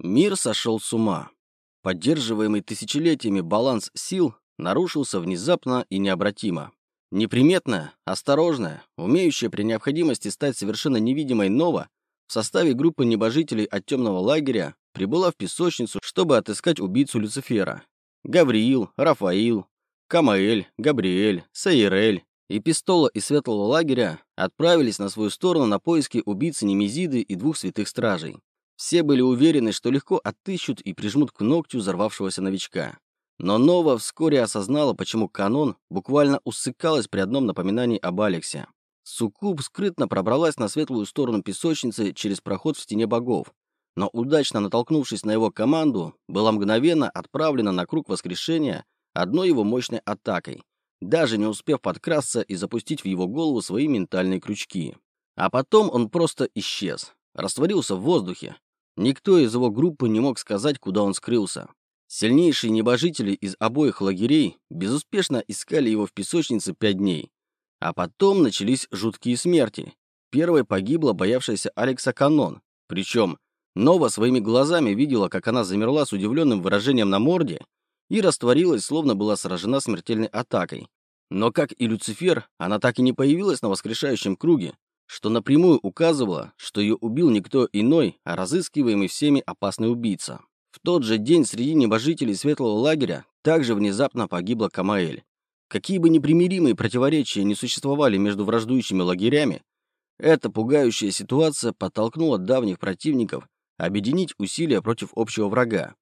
Мир сошел с ума. Поддерживаемый тысячелетиями баланс сил нарушился внезапно и необратимо. Неприметная, осторожная, умеющая при необходимости стать совершенно невидимой Нова в составе группы небожителей от темного лагеря прибыла в песочницу, чтобы отыскать убийцу Люцифера. Гавриил, Рафаил, Камаэль, Габриэль, Саирель и Пистола из Светлого лагеря отправились на свою сторону на поиски убийцы Немезиды и двух святых стражей. Все были уверены, что легко отыщут и прижмут к ногтю взорвавшегося новичка. Но Нова вскоре осознала, почему канон буквально усыкалась при одном напоминании об Алексе. Суккуб скрытно пробралась на светлую сторону песочницы через проход в стене богов, но удачно натолкнувшись на его команду, была мгновенно отправлена на круг воскрешения одной его мощной атакой, даже не успев подкрасться и запустить в его голову свои ментальные крючки. А потом он просто исчез, растворился в воздухе, Никто из его группы не мог сказать, куда он скрылся. Сильнейшие небожители из обоих лагерей безуспешно искали его в песочнице пять дней. А потом начались жуткие смерти. Первой погибла боявшаяся Алекса Канон. Причем Нова своими глазами видела, как она замерла с удивленным выражением на морде и растворилась, словно была сражена смертельной атакой. Но, как и Люцифер, она так и не появилась на воскрешающем круге, что напрямую указывало, что ее убил никто иной, а разыскиваемый всеми опасный убийца. В тот же день среди небожителей Светлого лагеря также внезапно погибла Камаэль. Какие бы непримиримые противоречия не существовали между враждующими лагерями, эта пугающая ситуация подтолкнула давних противников объединить усилия против общего врага,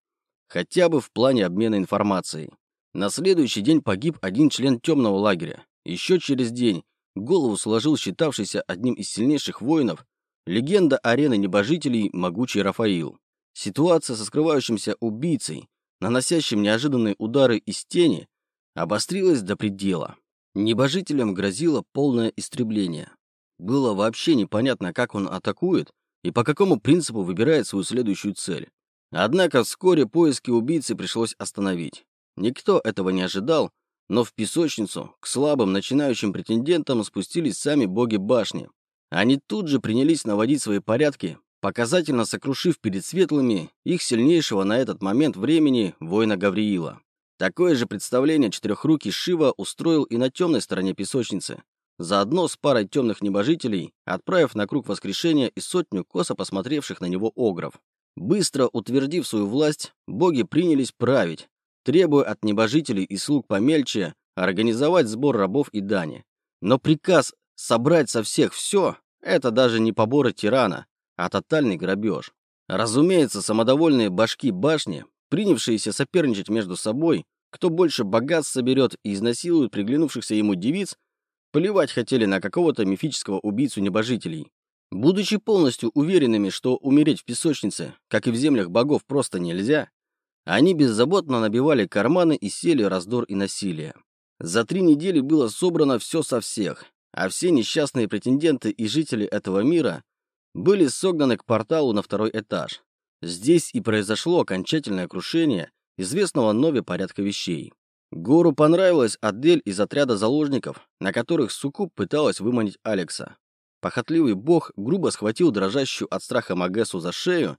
хотя бы в плане обмена информацией. На следующий день погиб один член темного лагеря. Еще через день голову сложил считавшийся одним из сильнейших воинов, легенда арены небожителей могучий Рафаил. Ситуация со скрывающимся убийцей, наносящим неожиданные удары из тени, обострилась до предела. Небожителям грозило полное истребление. Было вообще непонятно, как он атакует и по какому принципу выбирает свою следующую цель. Однако вскоре поиски убийцы пришлось остановить. Никто этого не ожидал, но в песочницу к слабым начинающим претендентам спустились сами боги башни. Они тут же принялись наводить свои порядки, показательно сокрушив перед светлыми их сильнейшего на этот момент времени воина Гавриила. Такое же представление четырехрукий Шива устроил и на темной стороне песочницы, заодно с парой темных небожителей, отправив на круг воскрешения и сотню косо посмотревших на него огров. Быстро утвердив свою власть, боги принялись править, требуя от небожителей и слуг помельче организовать сбор рабов и дани. Но приказ собрать со всех все – это даже не поборы тирана, а тотальный грабеж. Разумеется, самодовольные башки башни, принявшиеся соперничать между собой, кто больше богатств соберет и изнасилует приглянувшихся ему девиц, плевать хотели на какого-то мифического убийцу небожителей. Будучи полностью уверенными, что умереть в песочнице, как и в землях богов, просто нельзя, они беззаботно набивали карманы и сели раздор и насилие. За три недели было собрано все со всех, а все несчастные претенденты и жители этого мира были согнаны к порталу на второй этаж. Здесь и произошло окончательное крушение известного Нове порядка вещей. Гору понравилась Адель из отряда заложников, на которых Сукуб пыталась выманить Алекса. Похотливый бог грубо схватил дрожащую от страха Магесу за шею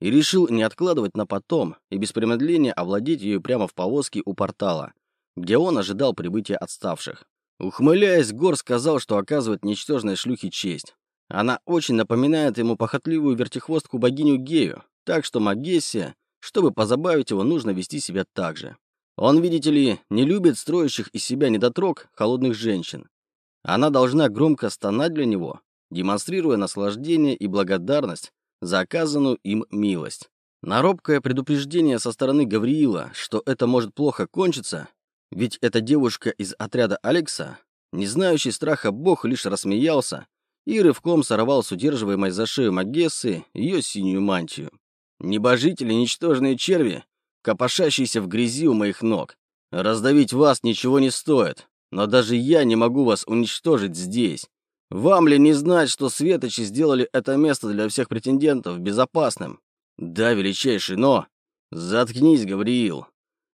и решил не откладывать на потом и без промедления овладеть ее прямо в повозке у портала, где он ожидал прибытия отставших. Ухмыляясь, Гор сказал, что оказывает ничтожной шлюхе честь. Она очень напоминает ему похотливую вертихвостку богиню Гею, так что Магессия, чтобы позабавить его, нужно вести себя так же. Он, видите ли, не любит строящих из себя недотрог холодных женщин. Она должна громко стонать для него, демонстрируя наслаждение и благодарность за оказанную им милость. На робкое предупреждение со стороны Гавриила, что это может плохо кончиться, ведь эта девушка из отряда Алекса, не знающий страха бог, лишь рассмеялся и рывком сорвал с удерживаемой за шею Магессы ее синюю мантию. «Небожители, ничтожные черви, копошащиеся в грязи у моих ног. Раздавить вас ничего не стоит, но даже я не могу вас уничтожить здесь. Вам ли не знать, что светочи сделали это место для всех претендентов безопасным? Да, величайший, но... Заткнись, Гавриил.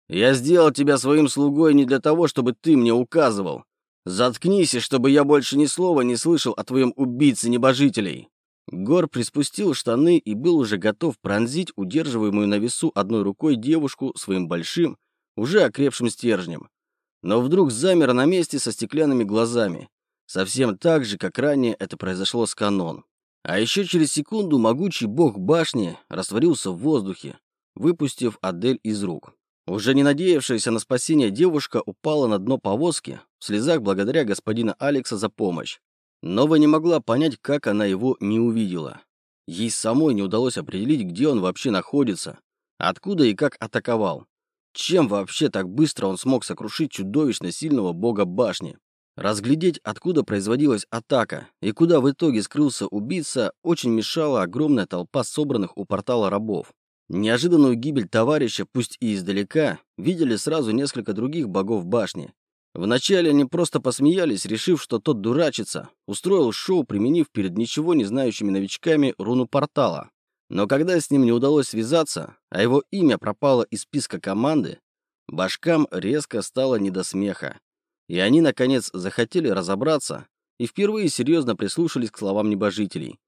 Я сделал тебя своим слугой не для того, чтобы ты мне указывал. Заткнись, и чтобы я больше ни слова не слышал о твоем убийце небожителей. Гор приспустил штаны и был уже готов пронзить удерживаемую на весу одной рукой девушку своим большим, уже окрепшим стержнем. Но вдруг замер на месте со стеклянными глазами, совсем так же, как ранее это произошло с Канон. А еще через секунду могучий бог башни растворился в воздухе, выпустив Адель из рук. Уже не надеявшаяся на спасение девушка упала на дно повозки, в слезах благодаря господина Алекса за помощь. Нова не могла понять, как она его не увидела. Ей самой не удалось определить, где он вообще находится, откуда и как атаковал. Чем вообще так быстро он смог сокрушить чудовищно сильного бога башни? Разглядеть, откуда производилась атака и куда в итоге скрылся убийца, очень мешала огромная толпа собранных у портала рабов. Неожиданную гибель товарища, пусть и издалека, видели сразу несколько других богов башни. Вначале они просто посмеялись, решив, что тот дурачится, устроил шоу, применив перед ничего не знающими новичками руну портала. Но когда с ним не удалось связаться, а его имя пропало из списка команды, башкам резко стало не до смеха. И они, наконец, захотели разобраться и впервые серьезно прислушались к словам небожителей,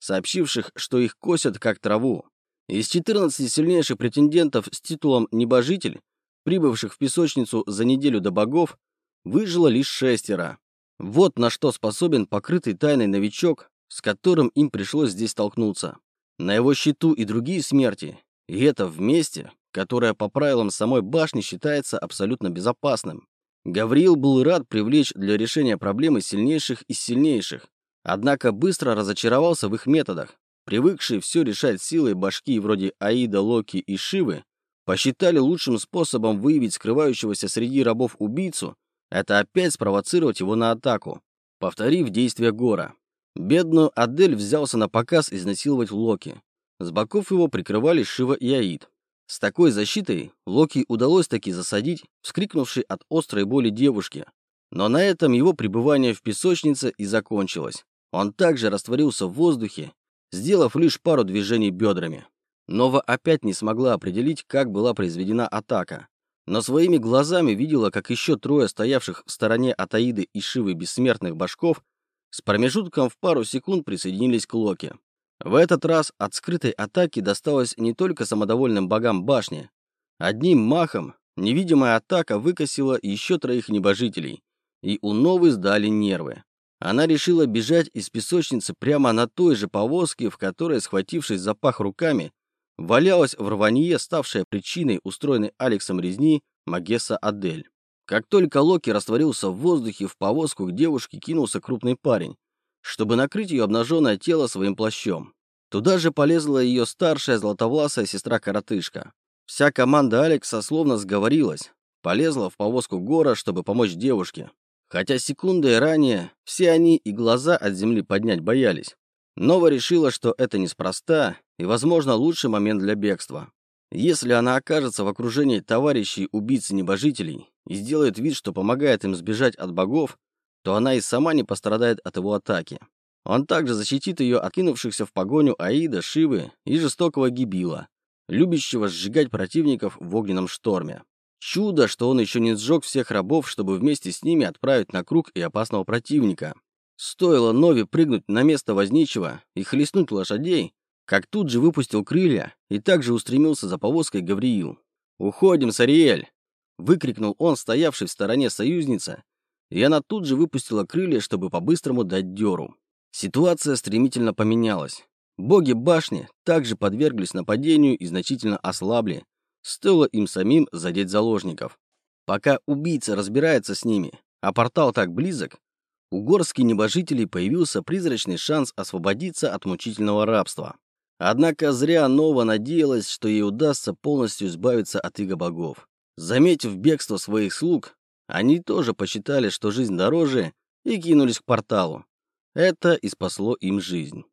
сообщивших, что их косят как траву. Из 14 сильнейших претендентов с титулом «небожитель», прибывших в песочницу за неделю до богов, выжило лишь шестеро. Вот на что способен покрытый тайной новичок, с которым им пришлось здесь столкнуться. На его счету и другие смерти, и это вместе, которое по правилам самой башни считается абсолютно безопасным. Гавриил был рад привлечь для решения проблемы сильнейших из сильнейших, однако быстро разочаровался в их методах. Привыкшие все решать силой башки вроде Аида, Локи и Шивы, посчитали лучшим способом выявить скрывающегося среди рабов убийцу, это опять спровоцировать его на атаку, повторив действия Гора. Бедную Адель взялся на показ изнасиловать Локи. С боков его прикрывали Шива и Аид. С такой защитой Локи удалось таки засадить вскрикнувшей от острой боли девушки. Но на этом его пребывание в песочнице и закончилось. Он также растворился в воздухе, сделав лишь пару движений бедрами. Нова опять не смогла определить, как была произведена атака. Но своими глазами видела, как еще трое стоявших в стороне от и Шивы бессмертных башков с промежутком в пару секунд присоединились к Локи. В этот раз от скрытой атаки досталось не только самодовольным богам башни. Одним махом невидимая атака выкосила еще троих небожителей, и у Новы сдали нервы. Она решила бежать из песочницы прямо на той же повозке, в которой, схватившись за пах руками, валялась в рванье, ставшая причиной устроенной Алексом резни Магесса Адель. Как только Локи растворился в воздухе, в повозку к девушке кинулся крупный парень, чтобы накрыть ее обнаженное тело своим плащом. Туда же полезла ее старшая златовласая сестра-коротышка. Вся команда Алекса словно сговорилась, полезла в повозку Гора, чтобы помочь девушке. Хотя секунды ранее все они и глаза от земли поднять боялись. Нова решила, что это неспроста и, возможно, лучший момент для бегства. Если она окажется в окружении товарищей убийцы-небожителей и сделает вид, что помогает им сбежать от богов, то она и сама не пострадает от его атаки. Он также защитит ее от кинувшихся в погоню Аида, Шивы и жестокого Гибила, любящего сжигать противников в огненном шторме. Чудо, что он еще не сжег всех рабов, чтобы вместе с ними отправить на круг и опасного противника. Стоило Нови прыгнуть на место возничего и хлестнуть лошадей, как тут же выпустил крылья и также устремился за повозкой Гавриил. «Уходим, Сариэль!» — выкрикнул он, стоявший в стороне союзница, и она тут же выпустила крылья, чтобы по-быстрому дать дёру. Ситуация стремительно поменялась. Боги башни также подверглись нападению и значительно ослабли, стоило им самим задеть заложников. Пока убийца разбирается с ними, а портал так близок, у горских небожителей появился призрачный шанс освободиться от мучительного рабства. Однако зря Нова надеялась, что ей удастся полностью избавиться от иго богов. Заметив бегство своих слуг, они тоже посчитали, что жизнь дороже, и кинулись к порталу. Это и спасло им жизнь.